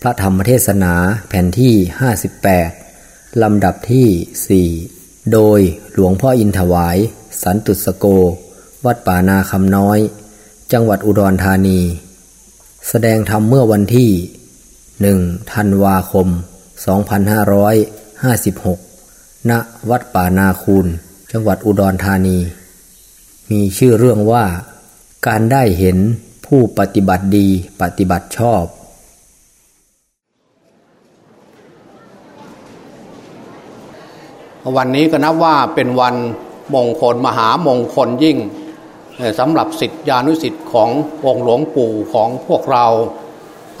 พระธรรมเทศนาแผ่นที่ 58 ลำดับที่ 4 โดยหลวงพ่ออินถวาย สันตุสโก วัดป่านาคำน้อย จังหวัดอุดรธานี แสดงธรรมเมื่อวันที่ 1 ธันวาคม 2556 ณ วัดป่านาคูนจังหวัดอุดรธานี มีชื่อเรื่องว่า การได้เห็นผู้ปฏิบัติดีปฏิบัติชอบ วันนี้ก็นับว่าเป็นวันมงคลมหามงคลยิ่งสำหรับสิทธิานุสิทธิ์ขององค์หลวงปู่ของพวกเรา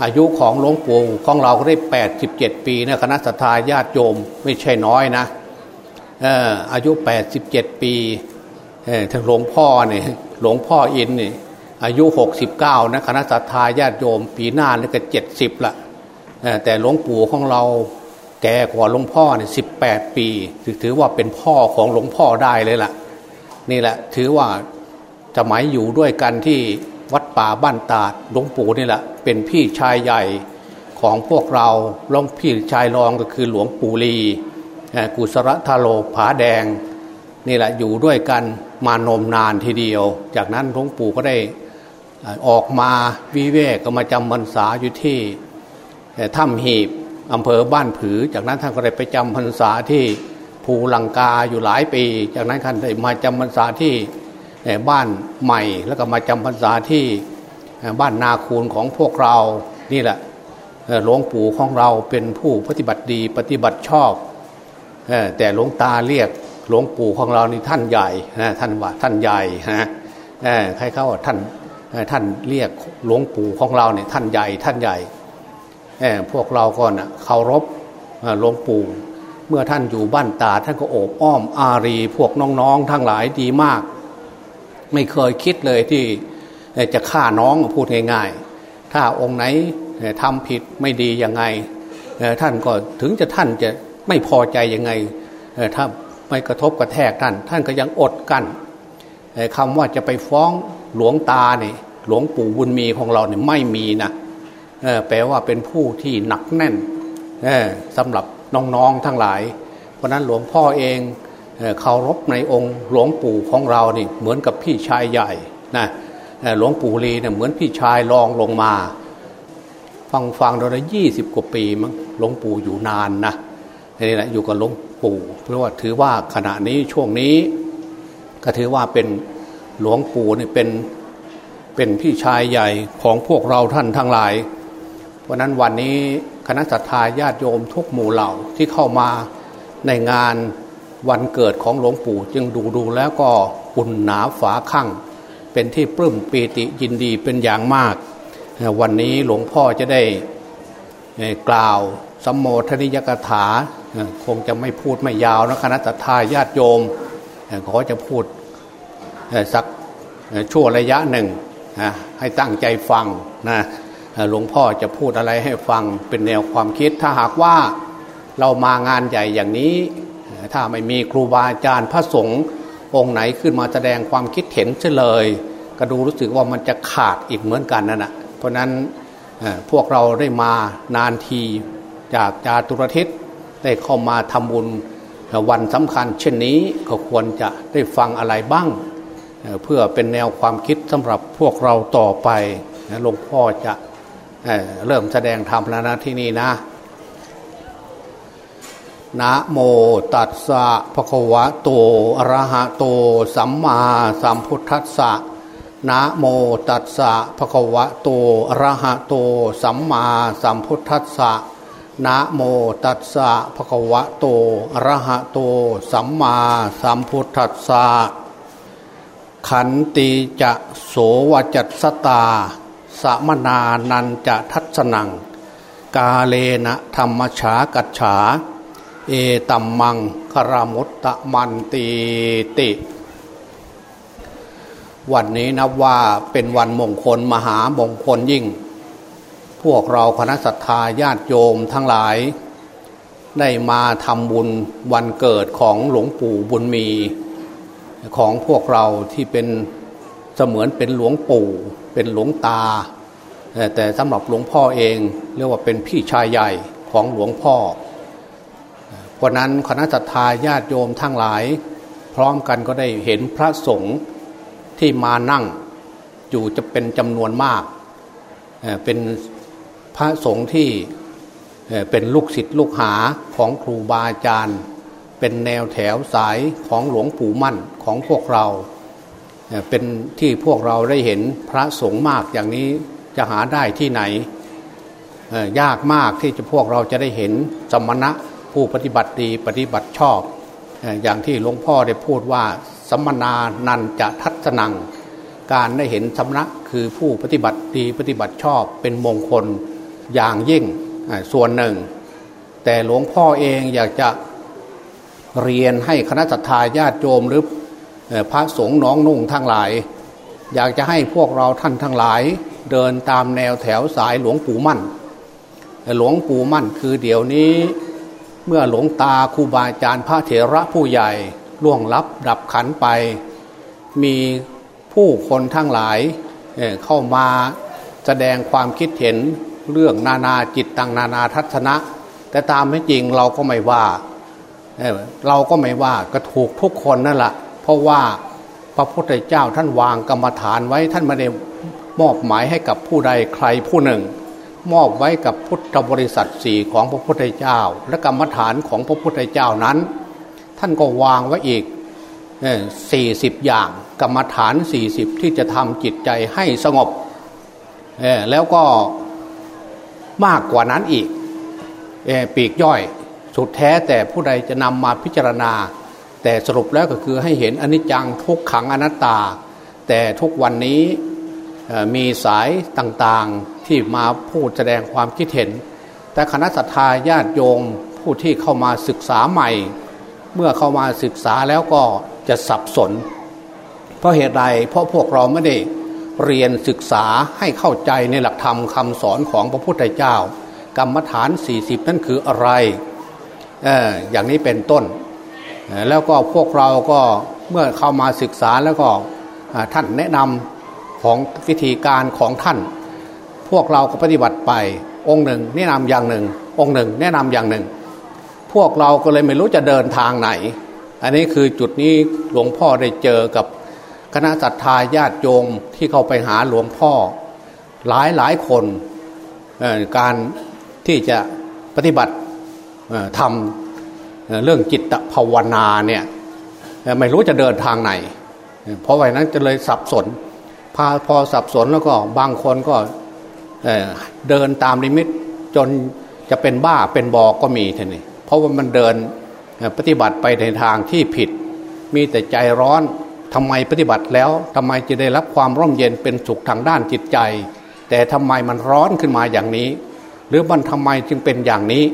อายุของหลวงปู่ของเราก็ได้ 87 ปีนะคณะสัตยาติโยมไม่ใช่น้อยนะอายุ 87 ปีทั้งหลวงพ่อเนี่ยหลวงพ่ออินเนี่ยอายุ 69นะคณะสัตยาติโยม ปีหน้านี่ก็ 70ละแต่หลวงปู่ของเรา แก่กว่าหลวงพ่อเนี่ยสิบแปี ถือว่าเป็นพ่อของหลวงพ่อได้เลยล่ะ นี่แหละถือว่าสมัยอยู่ด้วยกันที่วัดป่าบ้านตาดหลวงปู่นี่แหละ เป็นพี่ชายใหญ่ของพวกเราหลวงพี่ชายรองก็คือหลวงปู่ลีกุศลทาโลผาแดง นี่แหละอยู่ด้วยกันมานมนานทีเดียว จากนั้นหลวงปู่ก็ได้ออกมาวิเวกก็มาจำพรรษาอยู่ที่ถ้ำหีบ อำเภอบ้านผือ จากนั้นท่านก็ได้ไปจำพรรษาที่ภูลังกาอยู่หลายปี จากนั้นท่านได้มาจำพรรษาที่บ้านใหม่ แล้วก็มาจำพรรษาที่บ้านนาคูนของพวกเรานี่แหละหลวงปู่ของเราเป็นผู้ปฏิบัติดีปฏิบัติชอบ แต่หลวงตาเรียกหลวงปู่ของเรานี่ท่านใหญ่ท่านว่าท่านใหญ่ฮะใครเขาว่าท่านท่านเรียกหลวงปู่ของเราเนี่ยท่านใหญ่ท่านใหญ่ พวกเราก็นะเคารพหลวงปู่เมื่อท่านอยู่บ้านตาท่านก็โอบอ้อมอารี พวกน้องๆทั้งหลายดีมาก ไม่เคยคิดเลยที่จะฆ่าน้องพูดง่ายๆ ถ้าองค์ไหนทำผิดไม่ดียังไงท่านก็ถึงจะท่านจะไม่พอใจยังไงถ้าไม่กระทบกระแทกท่าน ท่านก็ยังอดกันคำว่าจะไปฟ้องหลวงตาเนี่ยหลวงปู่บุญมีของเราเนี่ยไม่มีนะ แปลว่าเป็นผู้ที่หนักแน่นสำหรับน้องๆทั้งหลาย เพราะนั้นหลวงพ่อเองเคารพในองค์หลวงปู่ของเรานี่เหมือนกับพี่ชายใหญ่นะหลวงปู่ลีเนี่ยเหมือนพี่ชายรองลงมา ฟังฟังเราได้ยี่สิบกว่าปีมั้งหลวงปู่อยู่นานนะนี่แหละอยู่กับหลวงปู่เพราะว่าถือว่าขณะนี้ช่วงนี้ ก็ถือว่าเป็นหลวงปู่เนี่ยเป็นเป็นพี่ชายใหญ่ของพวกเราท่านทั้งหลาย เพราะนั้นวันนี้คณะสัตยาญาติโยมทุกหมู่เหล่าที่เข้ามาในงานวันเกิดของหลวงปู่จึงดูดูแล้วก็อุ่นหนาฝาข้างเป็นที่ปลื้มปีติยินดีเป็นอย่างมาก วันนี้หลวงพ่อจะได้กล่าวสัมโมทนิยกถาคงจะไม่พูดไม่ยาวนะคณะทาญาติโยมขอจะพูดสักชั่วระยะหนึ่งให้ตั้งใจฟังนะ หลวงพ่อจะพูดอะไรให้ฟังเป็นแนวความคิด ถ้าหากว่าเรามางานใหญ่อย่างนี้ ถ้าไม่มีครูบาอาจารย์พระสงฆ์องค์ไหนขึ้นมาแสดงความคิดเห็นเฉลย ก็ดูรู้สึกว่ามันจะขาดอีกเหมือนกันนั่นแหะเพราะนั้นพวกเราได้มานานทีจากจาตุรทิศได้เข้ามาทำบุญวันสำคัญ เช่นนี้ก็ควรจะได้ฟังอะไรบ้าง เพื่อเป็นแนวความคิดสำหรับพวกเราต่อไปหลวงพ่อจะ เริ่มแสดงธรรมแล้วนะที่นี่นะ นะโมตัสสะภะคะวะโตอะระหะโต สัมมาสัมพุทธัสสะนะโมตัสสะภะคะวะโตอะระหะโต สัมมาสัมพุทธัสสะนะโมตัสสะภะคะวะโตอะระหะโต สัมมาสัมพุทธัสสะขันติจะโสวจัตสตา สมนานันจะทัศนัง กาเลนะธรรมฉากัจฉา เอตัมมังคารมุตตะมันตีติ วันนี้นับว่าเป็นวันมงคลมหามงคลยิ่ง พวกเราคณะสัตยาญาติโยมทั้งหลาย ได้มาทำบุญวันเกิดของหลวงปู่บุญมี ของพวกเราที่เป็น เสมือนเป็นหลวงปู่ เป็นหลวงตา แต่สำหรับหลวงพ่อเองเรียกว่าเป็นพี่ชายใหญ่ของหลวงพ่อวันนั้นคณะทาญาติโยมทั้งหลาย พร้อมกันก็ได้เห็นพระสงฆ์ที่มานั่งอยู่จะเป็นจำนวนมาก เป็นพระสงฆ์ที่เป็นลูกศิษย์ลูกหาของครูบาอาจารย์ เป็นแนวแถวสายของหลวงปู่มั่นของพวกเรา เป็นที่พวกเราได้เห็นพระสงฆ์มากอย่างนี้จะหาได้ที่ไหนยากมากที่จะพวกเราจะได้เห็นสมณะผู้ปฏิบัติดีปฏิบัติชอบ อย่างที่หลวงพ่อได้พูดว่าสมนานันจะทัศนัง การได้เห็นสมณะคือผู้ปฏิบัติดีปฏิบัติชอบเป็นมงคลอย่างยิ่งส่วนหนึ่ง แต่หลวงพ่อเองอยากจะเรียนให้คณะสัตยาญาติโยมหรือ พระสงฆ์น้องนุ่งทั้งหลาย อยากจะให้พวกเราท่านทั้งหลาย เดินตามแนวแถวสายหลวงปู่มั่น หลวงปู่มั่นคือเดี๋ยวนี้เมื่อหลวงตาครูบาอาจารย์พระเถระผู้ใหญ่ล่วงลับดับขันไป มีผู้คนทั้งหลายเข้ามาแสดงความคิดเห็นเรื่องนานาจิตตังนานาทัศนะ แต่ตามไม่จริงเราก็ไม่ว่า เราก็ไม่ว่าก็ถูกทุกคนนั่นแหละ เพราะว่าพระพุทธเจ้าท่านวางกรรมฐานไว้ท่านไม่ได้มอบหมายให้กับผู้ใดใครผู้หนึ่ง มอบไว้กับพุทธบริษัทสี่ของพระพุทธเจ้า และกรรมฐานของพระพุทธเจ้านั้น ท่านก็วางไว้อีกสี่สิบอย่างกรรมฐานสี่สิบที่จะทำจิตใจให้สงบแล้วก็มากกว่านั้นอีกปีกย่อย สุดแท้แต่ผู้ใดจะนำมาพิจารณา แต่สรุปแล้วก็คือให้เห็นอนิจจังทุกขังอนัตตา แต่ทุกวันนี้มีสายต่างๆที่มาพูดแสดงความคิดเห็น แต่คณะสัตยาญาติโยมผู้ที่เข้ามาศึกษาใหม่ เมื่อเข้ามาศึกษาแล้วก็จะสับสน เพราะเหตุใดเพราะพวกเราไม่ได้เรียนศึกษาให้เข้าใจในหลักธรรมคำสอนของพระพุทธเจ้า กรรมฐาน 40 นั่นคืออะไรออย่างนี้เป็นต้น แล้วก็พวกเราก็เมื่อเข้ามาศึกษาแล้วก็ท่านแนะนำของวิธีการของท่าน พวกเราก็ปฏิบัติไปองค์หนึ่ง แนะนำอย่างหนึ่ง องค์หนึ่ง แนะนำอย่างหนึ่ง พวกเราก็เลยไม่รู้จะเดินทางไหน อันนี้คือจุดนี้หลวงพ่อได้เจอกับคณะศรัทธาญาติโยมที่เข้าไปหาหลวงพ่อ หลายหลายคนการที่จะปฏิบัติทำ เรื่องจิตภาวนาเนี่ยไม่รู้จะเดินทางไหน เพราะไว้นั้นจะเลยสับสนพอพอสับสนแล้วก็บางคนก็เดินตามลิมิตจนจะเป็นบ้าเป็นบอก็มีท่านี่เพราะว่ามันเดินปฏิบัติไปในทางที่ผิด มีแต่ใจร้อนทำไมปฏิบัติแล้วทำไมจะได้รับความร่มเย็นเป็นสุขทางด้านจิตใจ แต่ทำไมมันร้อนขึ้นมาอย่างนี้ หรือมันทำไมจึงเป็นอย่างนี้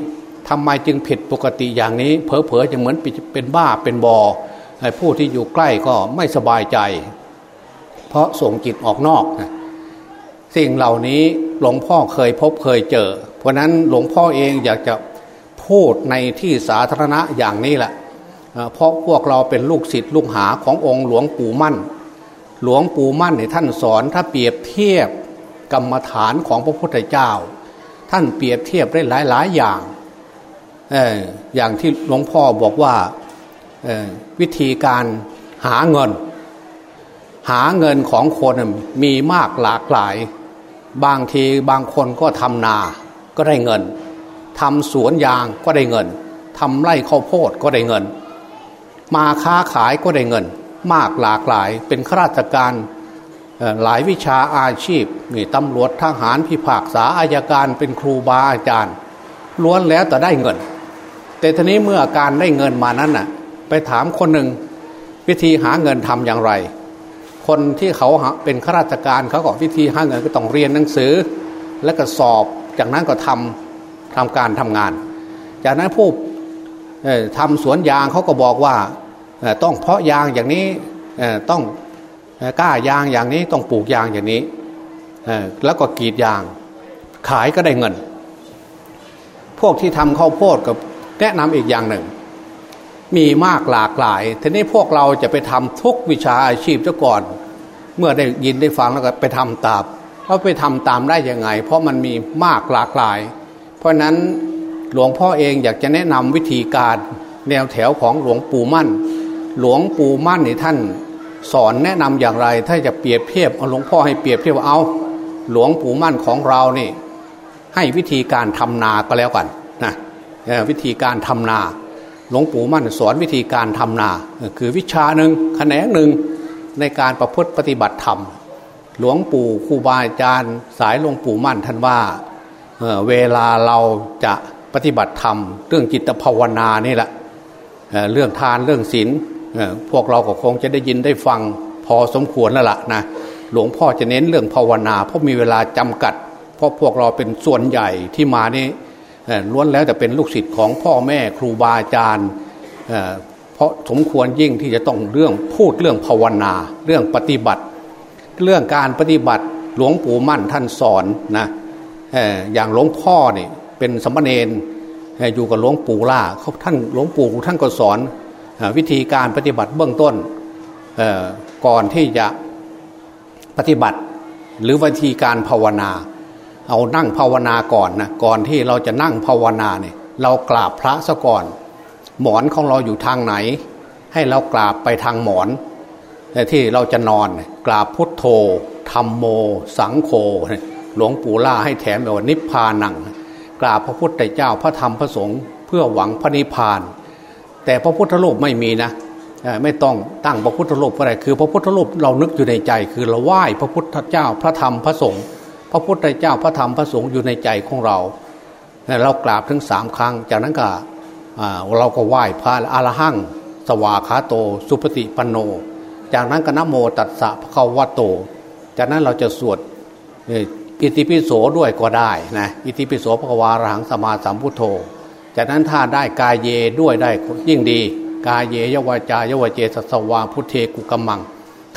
ทำไมจึงผิดปกติอย่างนี้ เผลอๆจะเหมือนเป็นบ้าเป็นบอผู้ที่อยู่ใกล้ก็ไม่สบายใจ เพราะส่งจิตออกนอกสิ่งเหล่านี้หลวงพ่อเคยพบเคยเจอ เพราะนั้นหลวงพ่อเองอยากจะพูดในที่สาธารณะอย่างนี้แหละเพราะพวกเราเป็นลูกศิษย์ลูกหาขององค์หลวงปู่มั่น หลวงปู่มั่นเนี่ยท่านสอนถ้าเปรียบเทียบกรรมฐานของพระพุทธเจ้า ท่านเปรียบเทียบได้หลายหลายอย่าง อย่างที่หลวงพ่อบอกว่าวิธีการหาเงิน หาเงินของคนมีมากหลากหลาย บางทีบางคนก็ทำนาก็ได้เงินทำสวนยางก็ได้เงินทำไร่ข้าวโพดก็ได้เงิน มาค้าขายก็ได้เงิน มากหลากหลายเป็นข้าราชการหลายวิชาอาชีพนี่ตำรวจทหารพิพากษาอายการเป็นครูบาอาจารย์ล้วนแล้วแต่ได้เงิน แต่ทีนี้เมื่อการได้เงินมานั้นน่ะ ไปถามคนหนึ่งวิธีหาเงินทำอย่างไร คนที่เขาเป็นข้าราชการเขาก็วิธีหาเงินก็ต้องเรียนหนังสือ แล้วก็สอบ จากนั้นก็ทำทำการทำงาน จากนั้นผู้ทำสวนยางเขาก็บอกว่าต้องเพาะยางอย่างนี้ต้องกล้ายางอย่างนี้ต้องปลูกยางอย่างนี้แล้วก็กรีดยาง ขายก็ได้เงิน พวกที่ทำข้าวโพดกับ แนะนำอีกอย่างหนึ่ง มีมากหลากหลาย ทีนี้พวกเราจะไปทำทุกวิชาอาชีพซะก่อน เมื่อได้ยินได้ฟังแล้วก็ไปทำตามเขาไปทำตามได้ยังไง เพราะมันมีมากหลากหลาย เพราะนั้นหลวงพ่อเองอยากจะแนะนำวิธีการแนวแถวของหลวงปู่มั่น หลวงปู่มั่นนี่ท่าน สอนแนะนำอย่างไร ถ้าจะเปรียบเทียบเอาหลวงพ่อให้เปรียบเทียบเอา หลวงปู่มั่นของเรานี่ ให้วิธีการทำนาก็แล้วกันนะ วิธีการทำนา หลวงปู่มั่นสอนวิธีการทำนา คือวิชาหนึ่งแขนงหนึ่งในการประพฤติปฏิบัติธรรม หลวงปู่ครูบาอาจารย์สายหลวงปู่มั่นท่านว่าเเวลาเราจะปฏิบัติธรรม เรื่องจิตภาวนานี่แหละเเรื่องทานเรื่องศีลพวกเราก็คงจะได้ยินได้ฟังพอสมควรแล้วล่ะนะหลวงพ่อจะเน้นเรื่องภาวนา เพราะมีเวลาจำกัด เพราะพวกเราเป็นส่วนใหญ่ที่มานี่ ล้วนแล้วแต่เป็นลูกศิษย์ของพ่อแม่ครูบาอาจารย์เพราะสมควรยิ่งที่จะต้องเรื่องพูดเรื่องภาวนา เรื่องปฏิบัติ เรื่องการปฏิบัติหลวงปู่มั่นท่านสอนนะอย่างหลวงพ่อเนี่ยเป็นสมณเณรอยู่กับหลวงปู่ล่าเขาท่านหลวงปู่ท่านก็สอนวิธีการปฏิบัติเบื้องต้นก่อนที่จะปฏิบัติหรือวิธีการภาวนา เอานั่งภาวนาก่อนนะก่อนที่เราจะนั่งภาวนาเนี่ยเรากราบพระซะก่อน หมอนของเราอยู่ทางไหน ให้เรากราบไปทางหมอนที่เราจะนอนกราบพุทโธธรรมโม สังโฆหลวงปู่ล่าให้แถมแบบนิพพานัง กราบพระพุทธเจ้าพระธรรมพระสงฆ์เพื่อหวังพระนิพพาน แต่พระพุทธรูปไม่มีนะไม่ต้องตั้งพระพุทธรูปอะไรคือ พระพุทธรูปเรานึกอยู่ในใจ คือเราไหว้พระพุทธเจ้าพระธรรมพระสงฆ์ พระพุทธเจ้าพระธรรมพระสงฆ์อยู่ในใจของเรา เรากราบถึงสามครั้ง จากนั้นก็เราก็ไหว้พระอรหังสวาขาโต สุปฏิปันโน จากนั้นก็นโมตัสสะพระขาวโต จากนั้นเราจะสวดอิติปิโสด้วยก็ได้นะอิติปิโสพระวารหังสมาสัมพุทโธ จากนั้นถ้าได้กายเยด้วยได้ยิ่งดี กายเยยวาจายวเจสสวาพุทเทกุกมัง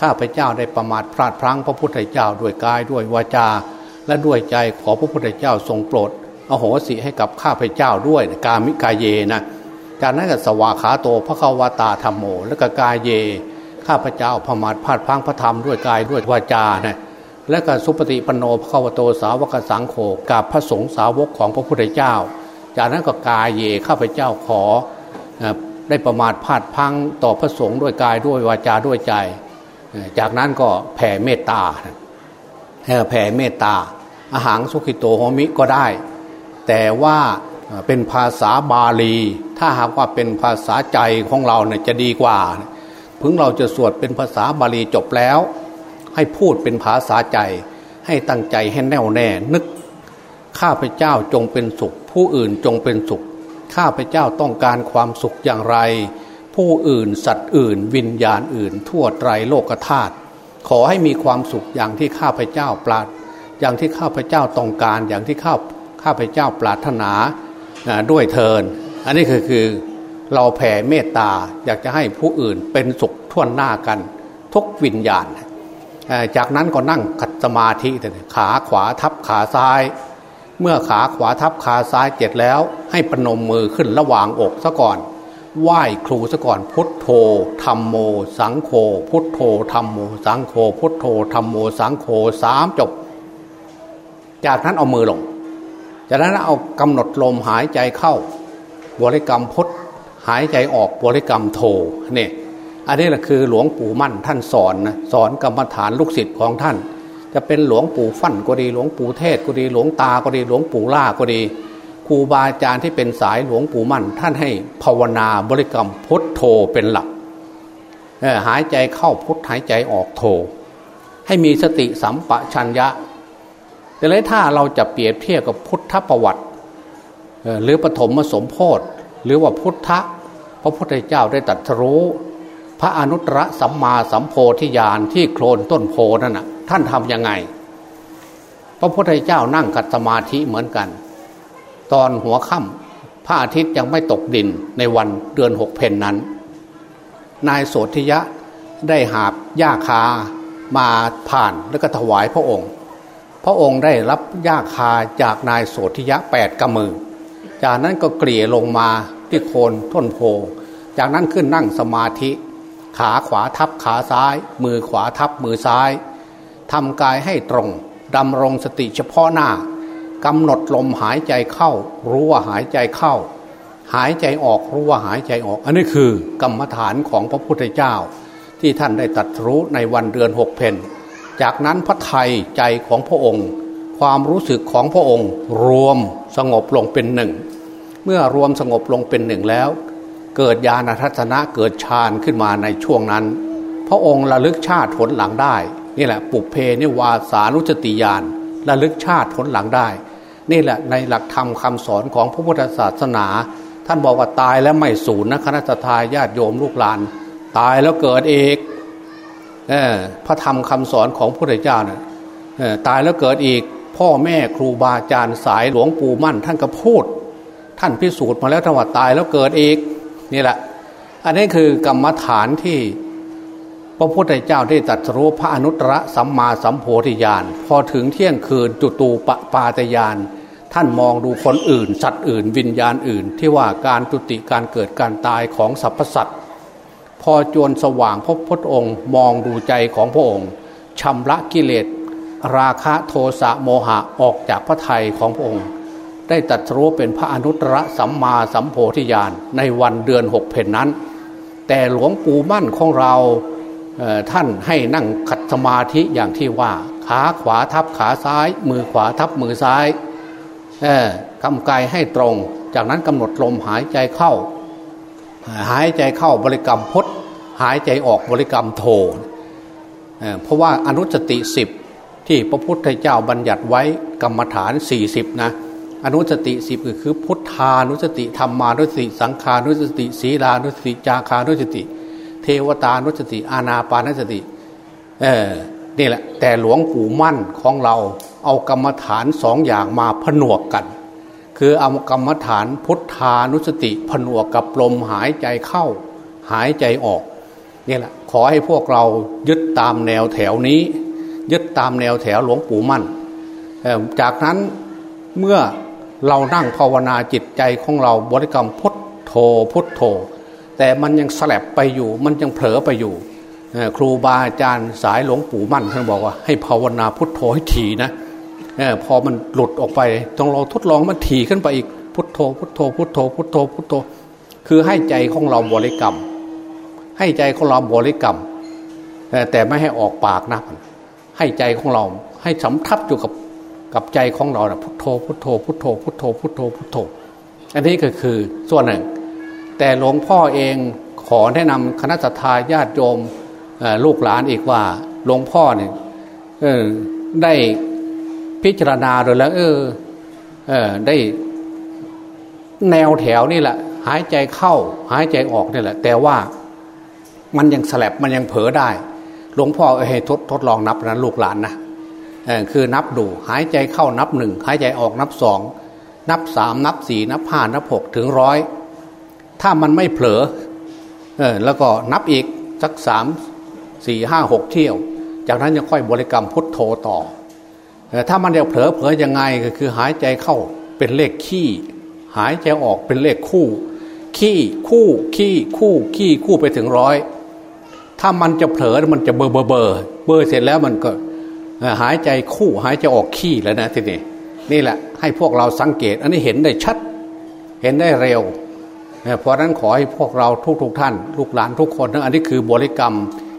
ข้าพเจ้าได้ประมาทพลาดพลั้งพระพุทธเจ้าด้วยกายด้วยวาจา และด้วยใจขอพระพุทธเจ้าทรงโปรดอโหสิให้กับข้าพเจ้าด้วยกามิกายเยนะจากนั้นก็สวาขาโตพระขาวตาธรรมโม และก็กายเย ข้าพเจ้าประมาทพลาดพังพระธรรมด้วยกายด้วยวาจานะและก็สุปฏิปโนพระขาวโตสาวกสังโฆกับพระสงฆ์สาวกของพระพุทธเจ้า จากนั้นก็กายเยข้าพเจ้าขอได้ประมาทพลาดพังต่อพระสงฆ์ด้วยกายด้วยวาจาด้วยใจ จากนั้นก็แผ่เมตตาแผ่เมตตา อาหารสุขิโตโฮมิก็ได้ แต่ว่าเป็นภาษาบาลี ถ้าหากว่าเป็นภาษาใจของเราเนี่ยจะดีกว่าพึงเราจะสวดเป็นภาษาบาลีจบแล้ว ให้พูดเป็นภาษาใจ ให้ตั้งใจให้แน่วแน่นึก ข้าพเจ้าจงเป็นสุข ผู้อื่นจงเป็นสุข ข้าพเจ้าต้องการความสุขอย่างไร ผู้อื่นสัตว์อื่น วิญญาณอื่น ทั่วไตรโลกธาตุขอให้มีความสุขอย่างที่ข้าพเจ้าปรารถ อย่างที่ข้าพเจ้าต้องการอย่างที่ข้าข้าพเจ้าปรารถนาด้วยเทิน อันนี้คือคือเราแผ่เมตตาอยากจะให้ผู้อื่นเป็นสุขทั่วหน้ากัน ทุกวิญญาณ จากนั้นก็นั่งขัดสมาธิขาขวาทับขาซ้าย เมื่อขาขวาทับขาซ้ายเจ็ดแล้ว ให้ปนมมือขึ้นระหว่างอกซะก่อนไหว้ครูซะก่อนพุทโธธรรมโม สังโฆพุทโธธรรมโม สังโฆพุทโธธรรมโม สังโฆสามจบ จากนั้นเอามือลง จากนั้นเอากำหนดลมหายใจเข้า บริกรรมพุทหายใจออกบริกรรมโธเนี่ยอันนี้แหละคือหลวงปู่มั่นท่านสอนนะสอนกรรมฐานลูกศิษย์ของท่าน จะเป็นหลวงปู่ฟั่นก็ดีหลวงปู่เทศก็ดีหลวงตาก็ดีหลวงปู่ล่าก็ดีครูบาอาจารย์ที่เป็นสายหลวงปู่มั่น ท่านให้ภาวนาบริกรรมพุทโธเป็นหลักหายใจเข้าพุทหายใจออกโธให้มีสติสัมปชัญญะ แต่เลยถ้าเราจะเปรียบเทียบกับพุทธประวัติหรือปฐมสมโพธิหรือว่าพุทธพระพุทธเจ้าได้ตรัสรู้ พระอนุตตรสัมมาสัมโพธิญาณที่โคลนต้นโพนั่นน่ะท่านทำยังไง พระพุทธเจ้านั่งกัดสมาธิเหมือนกัน ตอนหัวค่ำพระอาทิตย์ยังไม่ตกดินในวันเดือนหกเพนนั้น นายโสธิยะได้หาบหญ้าคามาผ่านแล้วก็ถวายพระองค์ พระองค์ได้รับหญ้าคาจากนายโสธิยะแปดกำมือ จากนั้นก็เกลี่ยลงมาที่โคนต้นโพ จากนั้นขึ้นนั่งสมาธิ ขาขวาทับขาซ้าย มือขวาทับมือซ้ายทำกายให้ตรงดำรงสติเฉพาะหน้ากำหนดลมหายใจเข้า รู้ว่าหายใจเข้า หายใจออกรู้ว่าหายใจออก อันนี้คือกรรมฐานของพระพุทธเจ้า ที่ท่านได้ตัดรู้ในวันเดือนหกเพน จากนั้นพระไทยใจของพระองค์ ความรู้สึกของพระองค์ รวมสงบลงเป็นหนึ่ง เมื่อรวมสงบลงเป็นหนึ่งแล้ว เกิดญาณทัศนะเกิดฌานขึ้นมาในช่วงนั้น พระองค์ระลึกชาติผลหลังได้นี่แหละปุเพนิวาสานุจติยานระลึกชาติผลหลังได้ นี่แหละในหลักธรรมคาสอนของพระพุทธศาสนา ท่านบอกว่าตายแล้วไม่สูญนะคณะทาญาติโยมลูกหลาน ตายแล้วเกิดเอก พระธรรมคำสอนของพระพุทธเจ้านี่ยตายแล้วเกิดอีกพ่อแม่ครูบาอาจารย์สายหลวงปู่มั่น ท่านก็พูด ท่านพิสูจน์มาแล้วทั้งว่าตายแล้วเกิดอีกนี่แหละ อันนี้คือกรรมฐานที่พระพุทธเจ้าได้ตรัสรู้พระอนุตตรสัมมาสัมโพธิญาณพอถึงเที่ยงคืนจุตูปปาตยานท่านมองดูคนอื่น สัตว์อื่น วิญญาณอื่น ที่ว่าการจุติการเกิดการตายของสรรพสัตว์ อจวนสว่างพบพระองค์ มองดูใจของพระองค์ชำระกิเลส ราคะโทสะโมหะออกจากพระทัยของพระองค์ ได้ตัดรู้เป็นพระอนุตตรสัมมาสัมโพธิญาณในวันเดือนหกเพนนั้น แต่หลวงปู่มั่นของเราท่านให้นั่งขัดสมาธิอย่างที่ว่า ขาขวาทับขาซ้าย มือขวาทับมือซ้ายกำกายให้ตรง จากนั้นกำหนดลมหายใจเข้า หายใจเข้าบริกรรมพดหายใจออกบริกรรมโทเพราะว่าอนุสติสิบที่พระพุทธเจ้าบัญญัติไว้กรรมฐาน 40 นะอนุสติสิบก็คือพุทธานุสติธรรมานุสติ สังขานุสติ ศีลานุสติจาคานุสติ เทวตานุสติ อาณาปานุสติเออนี่แหละแต่หลวงปู่มั่นของเราเอากรรมฐานสองอย่างมาผนวกกัน คือเอากรรมฐานพุทธานุสติผนวกกับลมหายใจเข้า หายใจออกนี่แหละขอให้พวกเรายึดตามแนวแถวนี้ ยึดตามแนวแถวหลวงปู่มั่น จากนั้นเมื่อเรานั่งภาวนาจิตใจของเราบริกรรมพุทโธพุทโธ แต่มันยังสลับไปอยู่ มันยังเผลอไปอยู่ ครูบาอาจารย์สายหลวงปู่มั่นท่านบอกว่าให้ภาวนาพุทโธให้ถี่นะ พอมันหลุดออกไปต้องเราทดลองมันถี่ขึ้นไปอีกพุทโธ พุทโธ พุทโธ พุทโธ พุทโธ คือให้ใจของเราบริกรรม ให้ใจของเราบริกรรม แต่ไม่ให้ออกปากนะให้ใจของเราให้สำทับอยู่กับกับใจของเรานะพุทโธ พุทโธ พุทโธ พุทโธ พุทโธ พุทโธ อันนี้ก็คือส่วนหนึ่ง แต่หลวงพ่อเองขอแนะนำคณะทาญาติโยมลูกหลานอีกว่าหลวงพ่อเนี่ยได้ พิจารณาโดยแล้ว เออ เออ ได้แนวแถวนี่แหละ หายใจเข้า หายใจออกนี่แหละ แต่ว่ามันยังสลับมันยังเผลอได้ หลวงพ่อให้ทดทดลองนับนะลูกหลานนะคือนับดู หายใจเข้านับหนึ่งหายใจออกนับสองนับสามนับสี่นับห้านับหกถึงร้อยถ้ามันไม่เผลอเออแล้วก็นับอีกสักสามสี่ห้าหกเที่ยว จากนั้นยังค่อยบริกรรมพุทโธต่อ ถ้ามันจะเผลอเผลอยังไงก็คือหายใจเข้าเป็นเลขขี้ หายใจออกเป็นเลขคู่ ขี้คู่ขี้คู่ขี้คู่ไปถึงร้อยถ้ามันจะเผลอมันจะเบอร์เบอร์เบอร์เบอร์เสร็จแล้วมันก็หายใจคู่หายใจออกขี้แล้วนะทีนี้นี่แหละให้พวกเราสังเกต อันนี้เห็นได้ชัด เห็นได้เร็วเพราะนั้นขอให้พวกเราทุกๆทท่าน ลูกหลานทุกคนอันนี้คือบริกรรม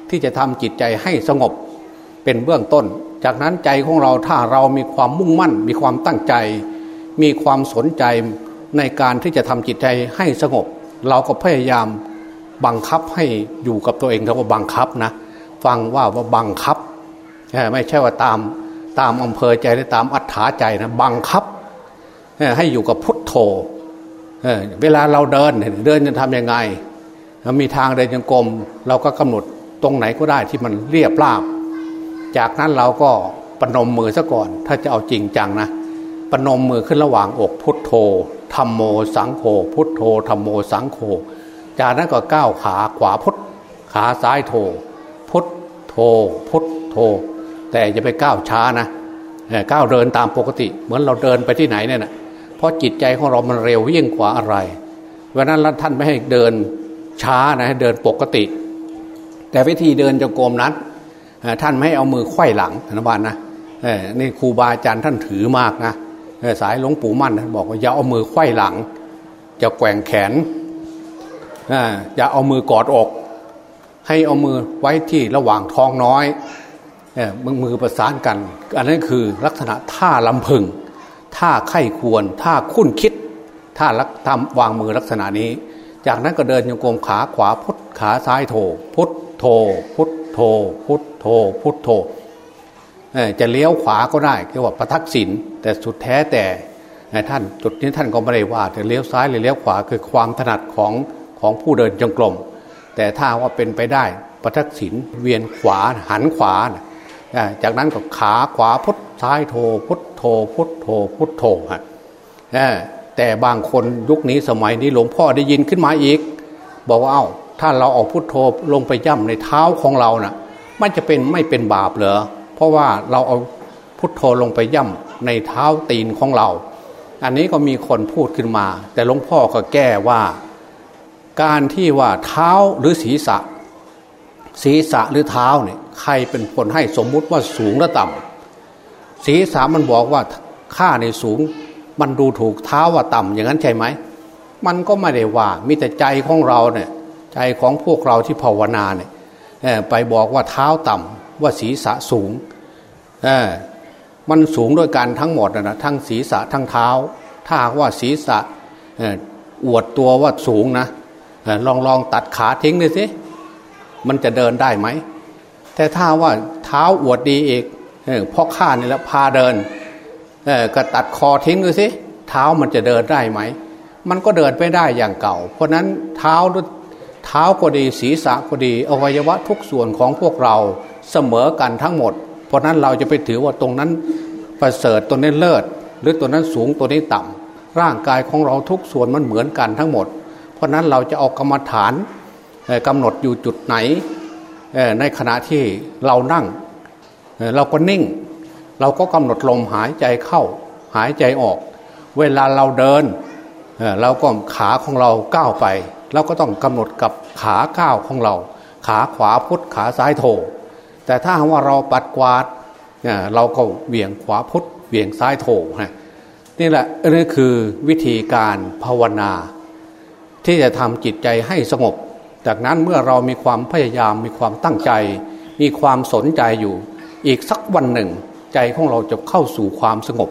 ที่จะทำจิตใจให้สงบเป็นเบื้องต้น จากนั้นใจของเราถ้าเรามีความมุ่งมั่น มีความตั้งใจ มีความสนใจในการที่จะทำจิตใจให้สงบ เราก็พยายามบังคับให้อยู่กับตัวเองคำว่าบังคับนะฟังว่าว่าบังคับไม่ใช่ว่าตามตามอำเภอใจหรือตามอัธยาใจนะบังคับให้อยู่กับพุทโธเวลาเราเดินเดินจะทำยังไง มีทางเดินยังกลมเราก็กำหนดตรงไหนก็ได้ที่มันเรียบราบ จากนั้นเราก็ปนมมือซะก่อน ถ้าจะเอาจริงจังนะปนมมือขึ้นระหว่างอกพุทโธธรรมโมสังโฆพุทโธธรรมโมสังโฆจากนั้นก็ก้าวขาขวาพุทขาซ้ายโธพุทโธพุทโธ แต่จะไปก้าวช้านะก้าวเดินตามปกติ เหมือนเราเดินไปที่ไหนเนี่ยนะเพราะจิตใจของเรามันเร็วยิ่งกว่าอะไรเวันนั้นท่านไม่ให้เดินช้านะให้เดินปกติ แต่วิธีเดินจงกรมนั้น ท่านไม่ให้เอามือไขว้หลังธนบาลนะนี่ครูบาอาจารย์ท่านถือมากนะสายหลวงปู่มั่นท่านบอกว่าอย่าเอามือไขว้หลังจะแกว่งแขนอย่าเอามือกอดอก ให้เอามือไว้ที่ระหว่างท้องน้อยมือมือประสานกัน อันนั้นคือลักษณะท่าลำพึงท่าไข้ควรท่าคุ้นคิดท่าลักทำวางมือลักษณะนี้ จากนั้นก็เดินโยกมขาขวาพุทขาซ้ายโถ พุทโถพุท โถพุทโถพุทโถจะเลี้ยวขวาก็ได้เรียกว่าประทักษิณแต่สุดแท้แต่ท่านจุดนี้ท่านก็ไม่ได้ว่าจะเลี้ยวซ้ายหรือเลี้ยวขวาคือความถนัดของของผู้เดินจงกรมแต่ถ้าว่าเป็นไปได้ประทักษิณเวียนขวาหันขวา จากนั้นก็ขาขวาพุทซ้ายโถพุทโถพุทโถพุทโถฮะแต่บางคนยุคนี้สมัยนี้หลวงพ่อได้ยินขึ้นมาอีก บอกว่าเอา้า ถ้าเราเอาพุทโธลงไปย่ำในเท้าของเรานะ่ะ มันจะเป็นไม่เป็นบาปเหรอเพราะว่าเราเอาพุทโธลงไปย่ำในเท้าตีนของเรา อันนี้ก็มีคนพูดขึ้นมา แต่หลวงพ่อก็แก้ว่า การที่ว่าเท้าหรือศีรษะ ศีรษะหรือเท้าเนี่ยใครเป็นคนให้สมมุติว่าสูงหรือต่ำศีรษะมันบอกว่าข้าในสูง มันดูถูกเท้าว่าต่ำอย่างนั้นใช่ไหมมันก็ไม่ได้ว่ามีแต่ใจของเราเนี่ย ใจของพวกเราที่ภาวนาเนี่ยไปบอกว่าเท้าต่ำว่าศีรษะสูงมันสูงด้วยกันทั้งหมดนะทั้งศีรษะทั้งเท้า ถ้าว่าศีรษะอวดตัวว่าสูงนะลองลองตัดขาทิ้งเลยสิมันจะเดินได้ไหม แต่ถ้าว่าเท้าอวดดีอีกพ่อข้านี่แล้วพาเดินก็ตัดคอทิ้งดูสิเท้ามันจะเดินได้ไหม มันก็เดินไม่ได้อย่างเก่า เพราะนั้นเท้า เท้าก็ดีศีรษะก็ดี อวัยวะทุกส่วนของพวกเราเสมอกันทั้งหมด เพราะนั้นเราจะไปถือว่าตรงนั้นประเสริฐตัวนี้เลิศ หรือตัวนั้นสูงตัวนี้ต่ำร่างกายของเราทุกส่วนมันเหมือนกันทั้งหมด เพราะนั้นเราจะเอากรรมฐานกำหนดอยู่จุดไหนในขณะที่เรานั่งเราก็นิ่ง เราก็กำหนดลมหายใจเข้าหายใจออก เวลาเราเดินเราก็ขาของเราก้าวไป เราก็ต้องกำหนดกับขาก้าวของเรา ขาขวาพุทธขาซ้ายโถ แต่ถ้าว่าเราปัดกวาดเราก็เวียงขวาพุทธเวียงซ้ายโถนี่แหละนี่คือวิธีการภาวนา ที่จะทำจิตใจให้สงบ จากนั้นเมื่อเรามีความพยายามมีความตั้งใจ มีความสนใจอยู่ อีกสักวันหนึ่ง ใจของเราจะเข้าสู่ความสงบ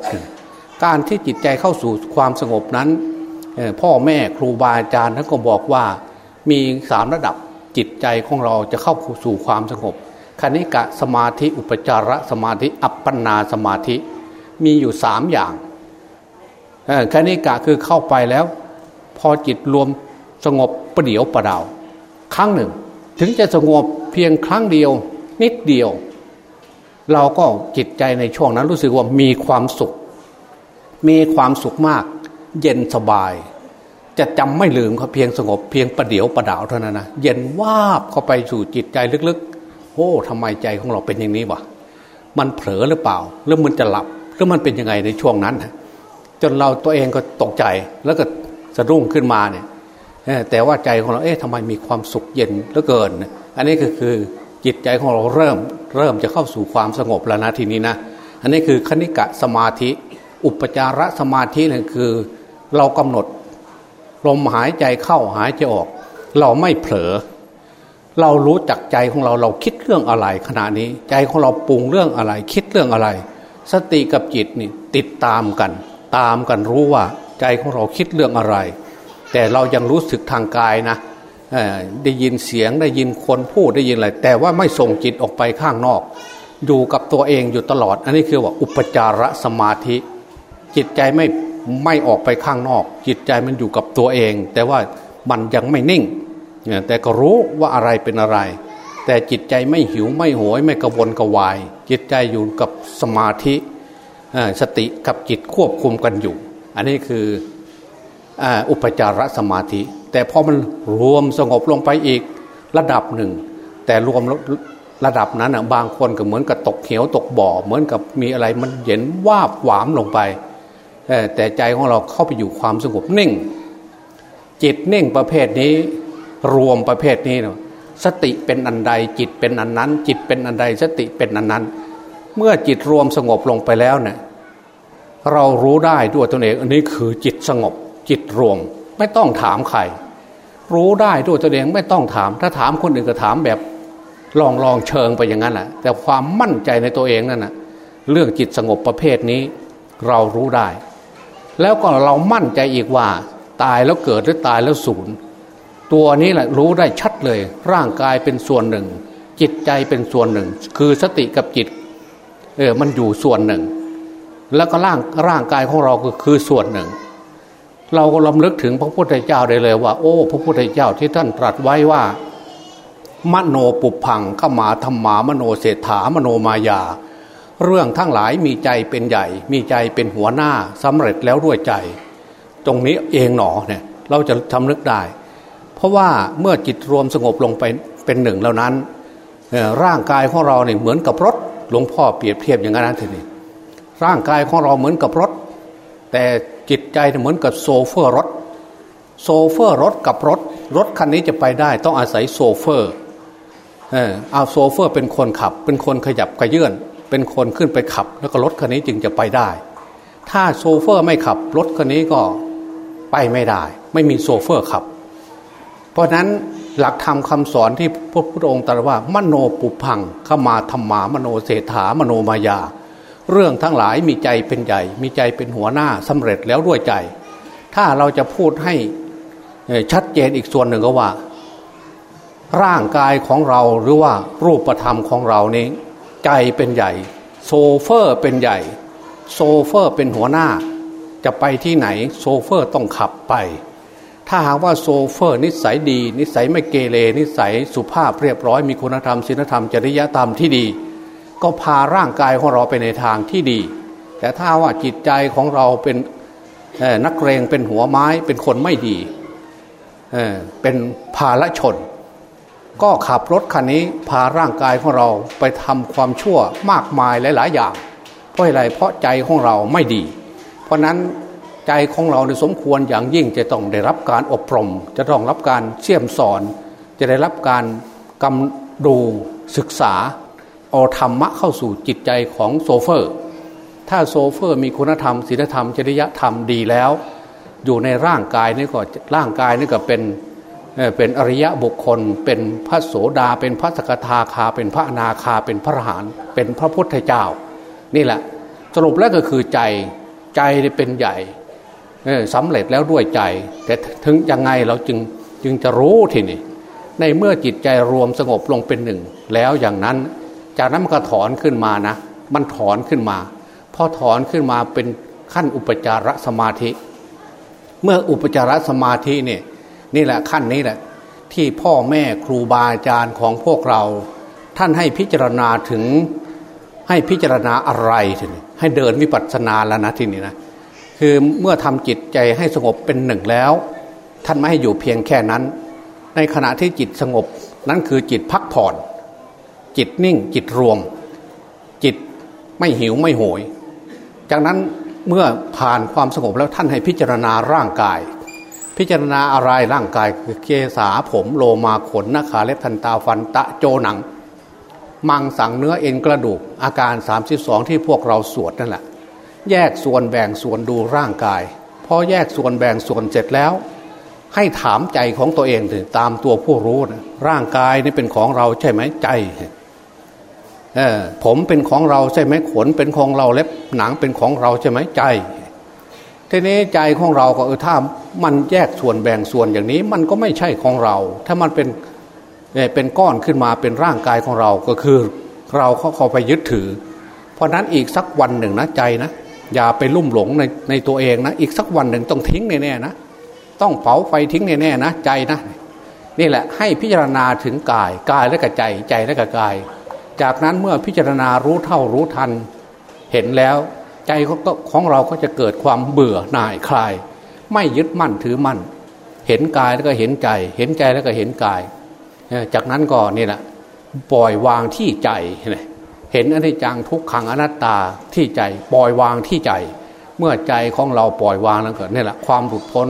การที่จิตใจเข้าสู่ความสงบนั้น พ่อแม่ครูบาอาจารย์ท่านก็บอกว่ามีสามระดับจิตใจของเราจะเข้าสู่ความสงบคณิกะสมาธิอุปจารสมาธิ อัปปนาสมาธิ มีอยู่สามอย่างคณิกะคือเข้าไปแล้ว พอจิตรวมสงบประเดียวประดาวครั้งหนึ่ง ถึงจะสงบเพียงครั้งเดียว นิดเดียว เราก็จิตใจในช่วงนั้นรู้สึกว่ามีความสุข มีความสุขมาก เย็นสบาย จะจำไม่ลืมเขาเพียงสงบเพียงประเดียวประดาวเท่านั้นนะเย็นวาบเข้าไปสู่จิตใจลึกๆโอ้ทำไมใจของเราเป็นอย่างนี้วะมันเผลอหรือเปล่าหรือมันจะหลับหรือมันเป็นยังไงในช่วงนั้นจนเราตัวเองก็ตกใจแล้วก็สะดุ้งขึ้นมาเนี่ยแต่ว่าใจของเราเอ๊ะทำไมมีความสุขเย็นเหลือเกิน อันนี้ก็คือจิตใจของเราเริ่ม เริ่มจะเข้าสู่ความสงบแล้วนะทีนี้นะอันนี้คือคณิกะสมาธิ อุปจารสมาธินั่นคือ เรากำหนดลมหายใจเข้าหายใจออก เราไม่เผลอ เรารู้จักใจของเราเราคิดเรื่องอะไรขณะนี้ใจของเราปรุงเรื่องอะไร คิดเรื่องอะไร สติกับจิตนี่ติดตามกัน ตามกันรู้ว่าใจของเราคิดเรื่องอะไร แต่เรายังรู้สึกทางกายนะได้ยินเสียงได้ยินคนพูดได้ยินอะไร แต่ว่าไม่ส่งจิตออกไปข้างนอก อยู่กับตัวเองอยู่ตลอด อันนี้คือว่าอุปจารสมาธิ จิตใจไม่ ไม่ออกไปข้างนอก จิตใจมันอยู่กับตัวเอง แต่ว่ามันยังไม่นิ่ง แต่ก็รู้ว่าอะไรเป็นอะไร แต่จิตใจไม่หิวไม่โหยไม่กระวนกระวาย จิตใจอยู่กับสมาธิสติกับจิตควบคุมกันอยู่ อันนี้คืออุปจารสมาธิ แต่พอมันรวมสงบลงไปอีกระดับหนึ่ง แต่รวมระดับนั้นบางคนก็เหมือนกับตกเหวตกบ่อ เหมือนกับมีอะไรมันเย็นวาบหวามลงไป แต่ใจของเราเข้าไปอยู่ความสงบนิ่ง จิตนิ่งประเภทนี้ รวมประเภทนี้เนาะสติเป็นอันใดจิตเป็นอันนั้น จิตเป็นอันใดสติเป็นอันนั้น เมื่อจิตรวมสงบลงไปแล้วเนี่ยเรารู้ได้ด้วยตนเองอันนี้คือจิตสงบ จิตรวมไม่ต้องถามใครรู้ได้ด้วยตนเองไม่ต้องถาม ถ้าถามคนอื่นก็ถามแบบลองลองเชิงไปอย่างนั้นแหละแต่ความมั่นใจในตัวเองนั่นนะเรื่องจิตสงบประเภทนี้ เรารู้ได้ แล้วก็เรามั่นใจอีกว่า ตายแล้วเกิดหรือตายแล้วสูญตัวนี้แหละรู้ได้ชัดเลย ร่างกายเป็นส่วนหนึ่ง จิตใจเป็นส่วนหนึ่ง คือสติกับจิตเออมันอยู่ส่วนหนึ่ง แล้วก็ร่างร่างกายของเราก็คือส่วนหนึ่ง เราก็ลำลึกถึงพระพุทธเจ้าได้เลยว่า โอ้ พระพุทธเจ้าที่ท่านตรัสไว้ว่า มโนปุพังขมาธรรมามโนเศรษฐามโนมายา เรื่องทั้งหลายมีใจเป็นใหญ่ มีใจเป็นหัวหน้าสำเร็จแล้วด้วยใจ ตรงนี้เองหนอเนี่ยเราจะสำนึกได้ เพราะว่าเมื่อจิตรวมสงบลงไปเป็นหนึ่งแล้วนั้นร่างกายของเราเนี่ยเหมือนกับรถหลวงพ่อเปรียบเทียบอย่างนั้นทีนี้ร่างกายของเราเหมือนกับรถ แต่จิตใจเหมือนกับโซเฟอร์รถ โซเฟอร์รถกับรถ รถคันนี้จะไปได้ต้องอาศัยโซเฟอร์เออเอาโซเฟอร์เป็นคนขับ เป็นคนขยับเขยื้อน เป็นคนขึ้นไปขับ แล้วก็รถคันนี้จึงจะไปได้ ถ้าโซเฟอร์ไม่ขับ รถคันนี้ก็ไปไม่ได้ ไม่มีโซเฟอร์ขับ เพราะนั้นหลักธรรมคาสอนที่พระพุทธองค์ตรัสว่ามโนปุพังขมาธรรมามโนเศรษฐามโนมายา เรื่องทั้งหลายมีใจเป็นใหญ่ มีใจเป็นหัวหน้าสำเร็จแล้วด้วยใจ ถ้าเราจะพูดให้ชัดเจนอีกส่วนหนึ่งก็ว่า ร่างกายของเราหรือว่ารูปธรรมของเรานี้ ใจเป็นใหญ่ โซเฟอร์เป็นใหญ่ โซเฟอร์เป็นหัวหน้า จะไปที่ไหนโซเฟอร์ต้องขับไป ถ้าหากว่าโซเฟอร์ นิสัยดี นิสัยไม่เกเรนิสัยสุภาพเรียบร้อยมีคุณธรรมศีลธรรมจริยธรรมที่ดี ก็พาร่างกายของเราไปในทางที่ดี แต่ถ้าว่าจิตใจของเราเป็นนักเลงเป็นหัวไม้เป็นคนไม่ดี เป็นพาลชน ก็ขับรถคันนี้พาร่างกายของเราไปทำความชั่วมากมายหลาย ๆ อย่าง เพราะอะไรเพราะใจของเราไม่ดี เพราะนั้นใจของเราในสมควรอย่างยิ่งจะต้องได้รับการอบรม จะต้องรับการเชี่ยมสอน จะได้รับการกำดูศึกษาเอาธรรมะเข้าสู่จิตใจของโซเฟอร์ ถ้าโซเฟอร์มีคุณธรรมศีลธรรมจริยธรรมดีแล้ว อยู่ในร่างกายนี่ก็ร่างกายนี่ก็เป็น เป็นอริยะบุคคล เป็นพระโสดา เป็นพระสกทาคา เป็นพระนาคา เป็นพระหานเป็นพระพุทธเจ้า นี่แหละ สรุปแล้วก็คือใจใจเป็นใหญ่สำเร็จแล้วด้วยใจ แต่ถึงยังไงเราจึงจึงจะรู้ทีนี่ในเมื่อจิตใจรวมสงบลงเป็นหนึ่ง แล้วอย่างนั้น จากนั้นมันก็ถอนขึ้นมานะ มันถอนขึ้นมาพอถอนขึ้นมาเป็นขั้นอุปจารสมาธิ เมื่ออุปจารสมาธิเนี่ย นี่แหละขั้นนี้แหละ ที่พ่อแม่ครูบาอาจารย์ของพวกเรา ท่านให้พิจารณาถึงให้พิจารณาอะไรทีนี้ให้เดินวิปัสสนาแล้วนะทีนี้นะคือเมื่อทำจิตใจให้สงบเป็นหนึ่งแล้ว ท่านไม่ให้อยู่เพียงแค่นั้น ในขณะที่จิตสงบนั้นคือจิตพักผ่อน จิตนิ่งจิตรวม จิตไม่หิวไม่โหย จากนั้นเมื่อผ่านความสงบแล้วท่านให้พิจารณาร่างกาย พิจารณาอะไรร่างกายคือเกษาผมโลมาขนนาขาเล็บทันตาฟันตะโจหนัง มังสังเนื้อเอ็นกระดูก อาการ 32 ที่พวกเราสวดนั่นแหละ แยกส่วนแบ่งส่วนดูร่างกาย พอแยกส่วนแบ่งส่วนเสร็จแล้ว ให้ถามใจของตัวเองถึงตามตัวผู้รู้นะร่างกายนี่เป็นของเราใช่ไหมใจผมเป็นของเราใช่ไหมขนเป็นของเราเล็บหนังเป็นของเราใช่ไหมใจ ทีนี้ใจของเราก็เออถ้ามันแยกส่วนแบ่งส่วนอย่างนี้ มันก็ไม่ใช่ของเรา ถ้ามันเป็นเป็นก้อนขึ้นมาเป็นร่างกายของเราก็คือ เราเขาเขาไปยึดถือ เพราะนั้นอีกสักวันหนึ่งนะใจนะอย่าไปลุ่มหลงในในตัวเองนะ อีกสักวันหนึ่งต้องทิ้งแน่ๆนะต้องเผาไฟทิ้งแน่ๆนะใจนะ นี่แหละให้พิจารณาถึงกายกายและกับใจใจและกับกาย จากนั้นเมื่อพิจารณารู้เท่ารู้ทัน เห็นแล้ว ใจของเราก็จะเกิดความเบื่อหน่ายคลาย ไม่ยึดมั่นถือมั่น เห็นกายแล้วก็เห็นใจ เห็นใจแล้วก็เห็นกาย จากนั้นก็นี่แหละปล่อยวางที่ใจ เห็นอนิจจังทุกขังอนัตตาที่ใจ ปล่อยวางที่ใจ เมื่อใจของเราปล่อยวางแล้วก็นี่แหละความหลุดพ้น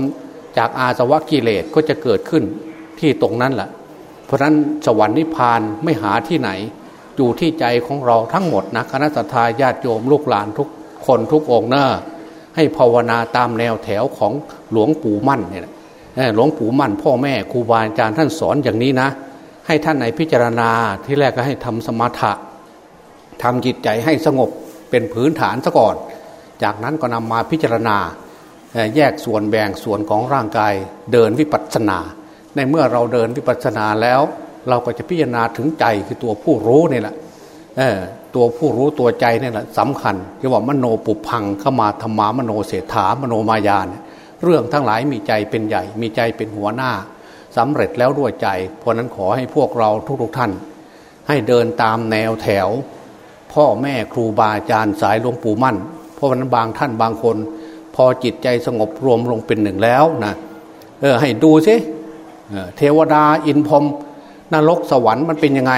จากอาสวะกิเลสก็จะเกิดขึ้นที่ตรงนั้นแหละเพราะนั้นสวรรค์นิพพานไม่หาที่ไหน อยู่ที่ใจของเราทั้งหมดนะคณะทาญาติโยมลูกหลานทุก คนทุกองค์เนะให้ภาวนาตามแนวแถวของหลวงปู่มั่นเนี่ยหลวงปู่มั่น พ่อแม่ครูบาอาจารย์ท่านสอนอย่างนี้นะ ให้ท่านในพิจารณาที่แรกก็ให้ทำสมถะทำจิตใจให้สงบเป็นพื้นฐานซะก่อน จากนั้นก็นำมาพิจารณาแยกส่วนแบ่งส่วนของร่างกายเดินวิปัสสนา ในเมื่อเราเดินวิปัสสนาแล้ว เราก็จะพิจารณาถึงใจคือตัวผู้รู้นี่แหละ ตัวผู้รู้ตัวใจนี่แหละสำคัญที่ว่ามโนปุพังเข้ามาธรรมามโนเศรษฐามโนมายานเรื่องทั้งหลายมีใจเป็นใหญ่ มีใจเป็นหัวหน้าสำเร็จแล้วด้วยใจ เพราะนั้นขอให้พวกเราทุกๆท่าน ให้เดินตามแนวแถว พ่อแม่ครูบาอาจารย์สายหลวงปู่มั่น เพราะนั้นบางท่านบางคน พอจิตใจสงบรวมลงเป็นหนึ่งแล้วนะเออให้ดูสิเทวดาอินพรมนรกสวรรค์มันเป็นยังไง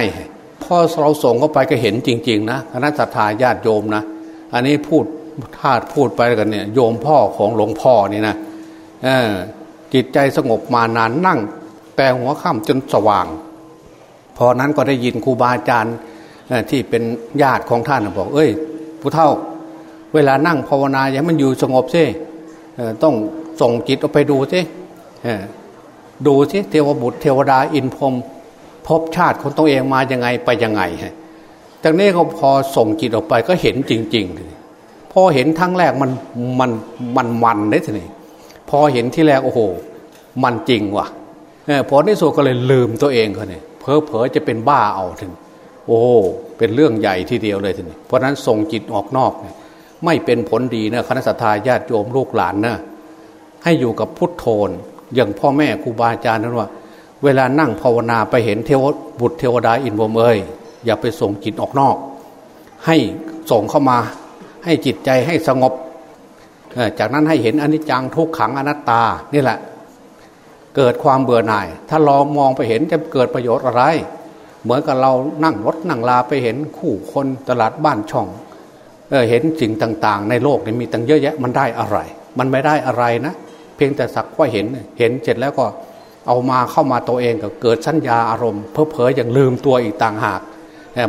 พอเราส่งเข้าไปก็เห็นจริง ๆ นะคณะสัตยาญาติโยมนะ อันนี้พูดถ้าพูดไปกันเนี่ย โยมพ่อของหลวงพ่อนี่นะจิตใจสงบมานานนั่งแปลหัวค่ำจนสว่าง พอนั้นก็ได้ยินครูบาอาจารย์ที่เป็นญาติของท่านบอก เอ้ยผู้เฒ่า เวลานั่งภาวนาอย่ามันอยู่สงบซิต้องส่งจิตออกไปดูซิดูซิเทวบุตรเทวดาอินพรม พบชาติคนตัวเองมายังไงไปยังไงจากนี้ก็พอส่งจิตออกไปก็เห็นจริงๆพอเห็นทั้งแรกมันมันมันมันได้ทีนี้พอเห็นที่แรกโอ้โห มันจริงว่ะพอในสุดก็เลยลืมตัวเองเขาเนี่ยเพอเพอจะเป็นบ้าเอาถึงโอ้เป็นเรื่องใหญ่ทีเดียวเลยทีนี้เพราะนั้นส่งจิตออกนอกเนี่ยไม่เป็นผลดีนะคณะสัตยาติโยมลูกหลานนะให้อยู่กับพุทโธนอย่างพ่อแม่ครูบาอาจารย์นั้นว่า เวลานั่งภาวนาไปเห็นเทวบุตรเทวดาอินโวมเอยอย่าไปส่งจิตออกนอก ให้ส่งเข้ามาให้จิตใจให้สงบ จากนั้นให้เห็นอนิจจังทุกขังอนัตตานี่แหละ เกิดความเบื่อหน่าย ถ้าเรามองไปเห็นจะเกิดประโยชน์อะไร เหมือนกับเรานั่งรถนั่งลาไปเห็นคู่คนตลาดบ้านช่องเอเห็นสิ่งต่างๆ ในโลกนี้มีตั้งเยอะแยะมันได้อะไร มันไม่ได้อะไรนะ เพียงแต่สักว่าเห็นเห็นเสร็จแล้วก็ เอามาเข้ามาตัวเองก็เกิดสัญญาอารมณ์เพอเพออย่างลืมตัวอีกต่างหาก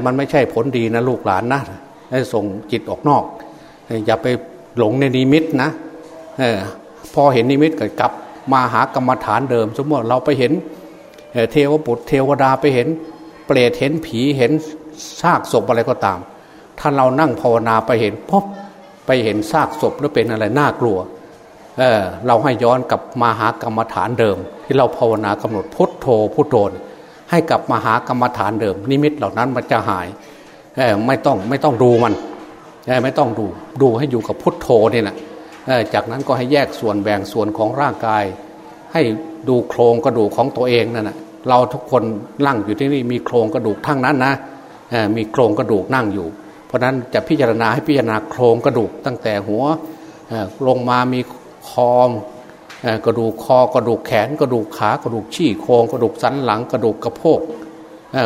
มันไม่ใช่ผลดีนะลูกหลานนะให้ส่งจิตออกนอก อย่าไปหลงในนิมิตนะพอเห็นนิมิตก็กลับมาหากรรมฐานเดิม สมมติเราไปเห็นเทวบุตรเทวดาไปเห็น เปรตเห็นผีเห็นซากศพอะไรก็ตาม ถ้าเรานั่งภาวนาไปเห็นพบไปเห็นซากศพแล้วเป็นอะไรน่ากลัว เเราให้ย้อนกลับมาหากรรมฐานเดิม ที่เราภาวนากำหนดพุทโธพุทโธให้กลับมาหากรรมฐานเดิม นิมิตเหล่านั้นมันจะหายไม่ต้องไม่ต้องดูมันไม่ต้องดูดูให้อยู่กับพุทโธนี่แหละจากนั้นก็ให้แยกส่วนแบ่งส่วนของร่างกาย ให้ดูโครงกระดูกของตัวเองนั่นแหะเราทุกคนนั่งอยู่ที่นี่มีโครงกระดูกทั้งนั้นนะมีโครงกระดูกนั่งอยู่ เพราะนั้นจะพิจารณาให้พิจารณาโครงกระดูกตั้งแต่หัวลงมามี คอกระดูกคอกระดูกแขนกระดูกขากระดูกชี้โครงกระดูกสันหลัง กระดูกกระโพก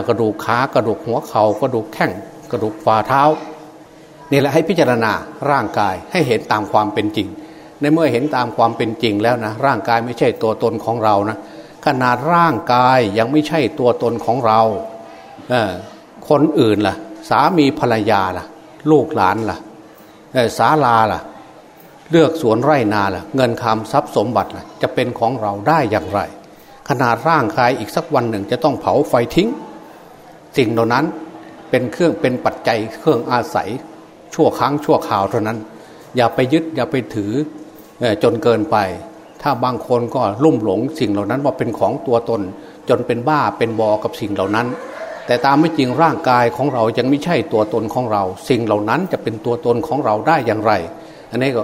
กระดูกขากระดูกหัวเขา่ากระดูกแข้งกระดูกฝ่าเท้านี่แหละให้พิจารณาร่างกายให้เห็นตามความเป็นจริง ในเมื่อเห็นตามความเป็นจริงแล้วนะ ร่างกายไม่ใช่ตัวตนของเรานะขนาดร่างกายยังไม่ใช่ตัวตนของเราคนอื่นล่ะ สามีภรรยาล่ะ ลูกหลานล่ะศาลาล่ะ เลือกสวนไร่นาล่ะ เงินคำทรัพย์สมบัติล่ะ จะเป็นของเราได้อย่างไร ขนาดร่างกายอีกสักวันหนึ่งจะต้องเผาไฟทิ้ง สิ่งเหล่านั้นเป็นเครื่องเป็นปัจจัยเครื่องอาศัย ชั่วครั้งชั่วคราวเท่านั้น อย่าไปยึดอย่าไปถือจนเกินไป ถ้าบางคนก็ลุ่มหลงสิ่งเหล่านั้นว่าเป็นของตัวตน จนเป็นบ้าเป็นบอกับสิ่งเหล่านั้น แต่ตามไม่จริงร่างกายของเรายังไม่ใช่ตัวตนของเรา สิ่งเหล่านั้นจะเป็นตัวตนของเราได้อย่างไร อันนี้ก็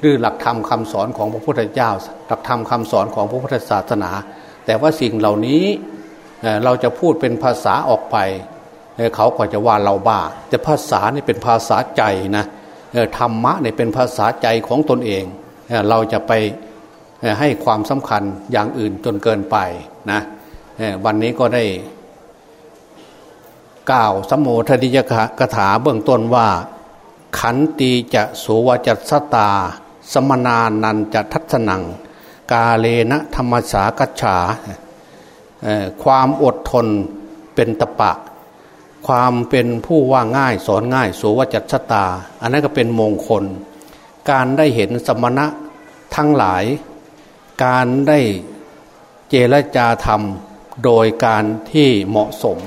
หรือหลักธรรมคาสอนของพระพุทธเจ้า หลักธรรมคาสอนของพระพุทธศาสนา แต่ว่าสิ่งเหล่านี้เราจะพูดเป็นภาษาออกไป เขาก็จะว่าเราบ้า แต่ภาษานี่เป็นภาษาใจนะธรรมะเนี่ยเป็นภาษาใจของตนเอง เราจะไปให้ความสำคัญอย่างอื่นจนเกินไปนะวันนี้ก็ได้กล่าวสมโภชนิยกถาเบื้องต้นว่า ขันตีจะโสวจัสตา สมนานันจะทัศนัง กาเลนะธรรมสากัจฉาความอดทนเป็นตะปะ ความเป็นผู้ว่าง่ายสอนง่ายสุวัจชะตา อันนั้นก็เป็นมงคล การได้เห็นสมณะทั้งหลาย การได้เจรจาธรรมโดยการที่เหมาะสม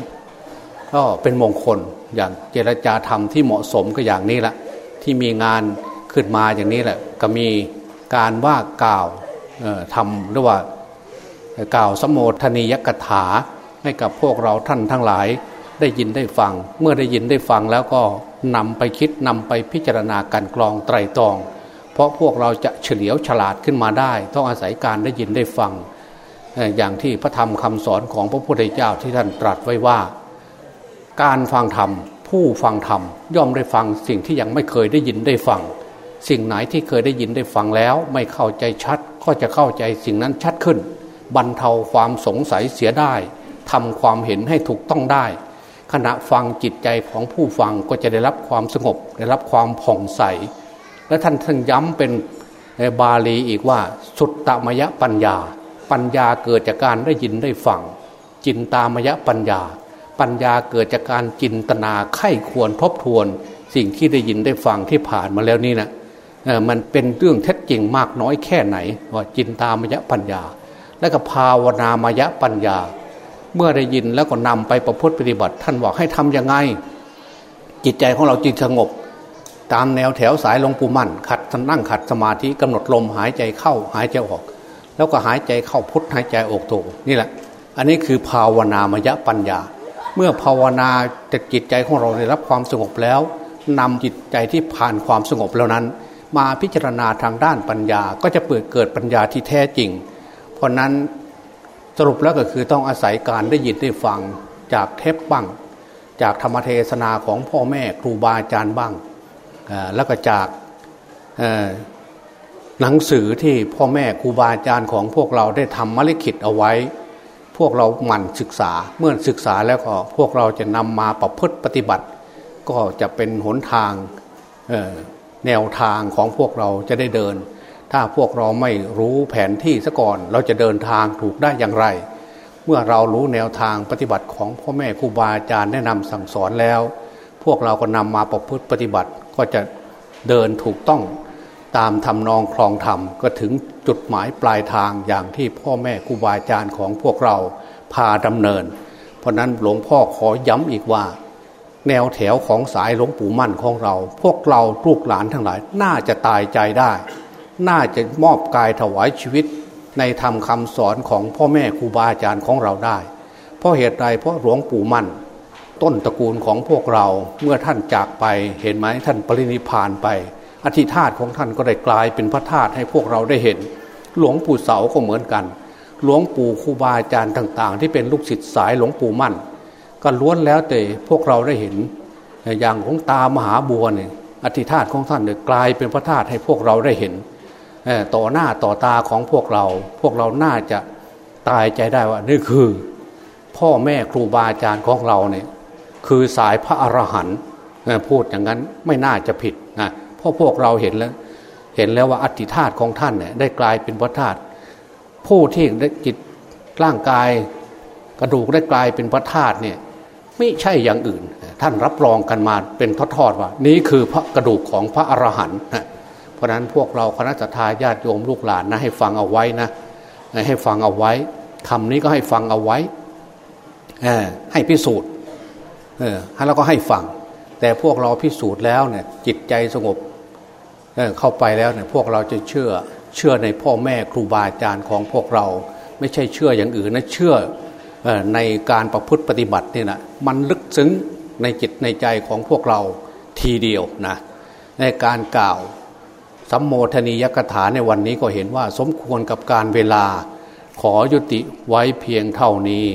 ก็เป็นมงคลอย่างเจรจาธรรมที่เหมาะสมก็อย่างนี้ละที่มีงาน ขึ้นมาอย่างนี้แหละก็มีการว่ากล่าวทำหรือว่ากล่าวสมโภชนียกถาให้กับพวกเราท่านทั้งหลายได้ยินได้ฟัง เมื่อได้ยินได้ฟังแล้วก็นำไปคิดนำไปพิจารณาการกรองไตรตรอง เพราะพวกเราจะเฉลียวฉลาดขึ้นมาได้ ต้องอาศัยการได้ยินได้ฟัง อย่างที่พระธรรมคำสอนของพระพุทธเจ้าที่ท่านตรัสไว้ว่า การฟังธรรมผู้ฟังธรรมย่อมได้ฟังสิ่งที่ยังไม่เคยได้ยินได้ฟัง สิ่งไหนที่เคยได้ยินได้ฟังแล้ว ไม่เข้าใจชัดก็จะเข้าใจสิ่งนั้นชัดขึ้น บรรเทาความสงสัยเสียได้ทำความเห็นให้ถูกต้องได้ ขณะฟังจิตใจของผู้ฟังก็จะได้รับความสงบ ได้รับความผ่องใส และท่านท่านย้ำเป็นบาลีอีกว่า สุตตมยปัญญา ปัญญาเกิดจากการได้ยินได้ฟังจินตามยปัญญา ปัญญาเกิดจากการจินตนาไข้ควรทบทวน สิ่งที่ได้ยินได้ฟังที่ผ่านมาแล้วนี่นะ มันเป็นเรื่องเท็จจริงมากน้อยแค่ไหน ว่าจินตามยะปัญญา และก็ภาวนามยะปัญญา เมื่อได้ยินแล้วก็นำไปประพฤติปฏิบัติ ท่านบอกให้ทํำยังไง จิตใจของเราจิตสงบ ตามแนวแถวสายลงปูมั่น ขัดนั่งขัดสมาธิกำหนดลมหายใจเข้าหายใจออก แล้วก็หายใจเข้าพุทหายใจออกโตนี่แหละ อันนี้คือภาวนามยะปัญญา เมื่อภาวนาจะจิตใจของเราได้รับความสงบแล้วนำจิตใจที่ผ่านความสงบแล้วนั้น มาพิจารณาทางด้านปัญญาก็จะเปิดเกิดปัญญาที่แท้จริง เพราะนั้นสรุปแล้วก็คือต้องอาศัยการได้ยินได้ฟังจากเทปบ้าง จากธรรมเทศนาของพ่อแม่ครูบาอาจารย์บ้างแล้วก็จากหนังสือที่พ่อแม่ครูบาอาจารย์ของพวกเราได้ทำมลิขิตเอาไว้ พวกเราหมั่นศึกษาเมื่อศึกษาแล้วก็พวกเราจะนำมาประพฤติปฏิบัติ ก็จะเป็นหนทาง แนวทางของพวกเราจะได้เดิน ถ้าพวกเราไม่รู้แผนที่ซะก่อน เราจะเดินทางถูกได้อย่างไร เมื่อเรารู้แนวทางปฏิบัติของพ่อแม่ครูบาอาจารย์แนะนำสั่งสอนแล้ว พวกเราก็นำมาประพฤติปฏิบัติก็จะเดินถูกต้องตามทำนองคลองธรรมก็ถึงจุดหมายปลายทางอย่างที่พ่อแม่ครูบาอาจารย์ของพวกเราพาดำเนิน เพราะนั้นหลวงพ่อขอย้ำอีกว่า แนวแถวของสายหลวงปู่มั่นของเรา พวกเราลูกหลานทั้งหลาย น่าจะตายใจได้ น่าจะมอบกายถวายชีวิต ในธรรมคำสอนของพ่อแม่ครูบาอาจารย์ของเราได้ เพราะเหตุใดเพราะหลวงปู่มั่น ต้นตระกูลของพวกเราเมื่อท่านจากไปเห็นไหมท่านปรินิพานไป อธิธาตของท่านก็ได้กลายเป็นพระธาตุให้พวกเราได้เห็น หลวงปู่เสาก็เหมือนกัน หลวงปู่ครูบาอาจารย์ต่าง ๆ ที่เป็นลูกศิษย์สายหลวงปู่มั่น ก็ล้วนแล้วแต่พวกเราได้เห็น อย่างของตามหาบัวเนี่ยอธิธาตของท่านเนี่ยกลายเป็นพระธาตุให้พวกเราได้เห็นต่อหน้าต่อตาของพวกเรา พวกเราน่าจะตายใจได้ว่านี่คือ พ่อแม่ครูบาอาจารย์ของเราเนี่ยคือสายพระอรหันต์พูดอย่างนั้นไม่น่าจะผิดนะเพราะพวกเราเห็นแล้ว เห็นแล้วว่าอธิธาตของท่านเนี่ยได้กลายเป็นพระธาตุผู้ที่ได้จิตร่างกายกระดูกได้กลายเป็นพระธาตุเนี่ย ไม่ใช่อย่างอื่น ท่านรับรองกันมาเป็นทอดๆว่า นี้คือพระกระดูกของพระอรหันต์เพราะนั้นพวกเราคณะทาญาติโยมลูกหลานนะให้ฟังเอาไว้นะให้ฟังเอาไว้คำนี้ก็ให้ฟังเอาไว้ให้พิสูจน์แล้วก็ให้ฟัง แต่พวกเราพิสูจน์แล้วเนี่ยจิตใจสงบเเข้าไปแล้วเนี่ยพวกเราจะเชื่อเชื่อในพ่อแม่ครูบาอาจารย์ของพวกเรา ไม่ใช่เชื่ออย่างอื่นนะเชื่อ ในการประพฤติปฏิบัตินี่นะมันลึกซึ้งในจิตในใจของพวกเราทีเดียวนะในการกล่าวสัมโมทนียกถาในวันนี้ก็เห็นว่าสมควรกับการเวลา ขอยุติไว้เพียงเท่านี้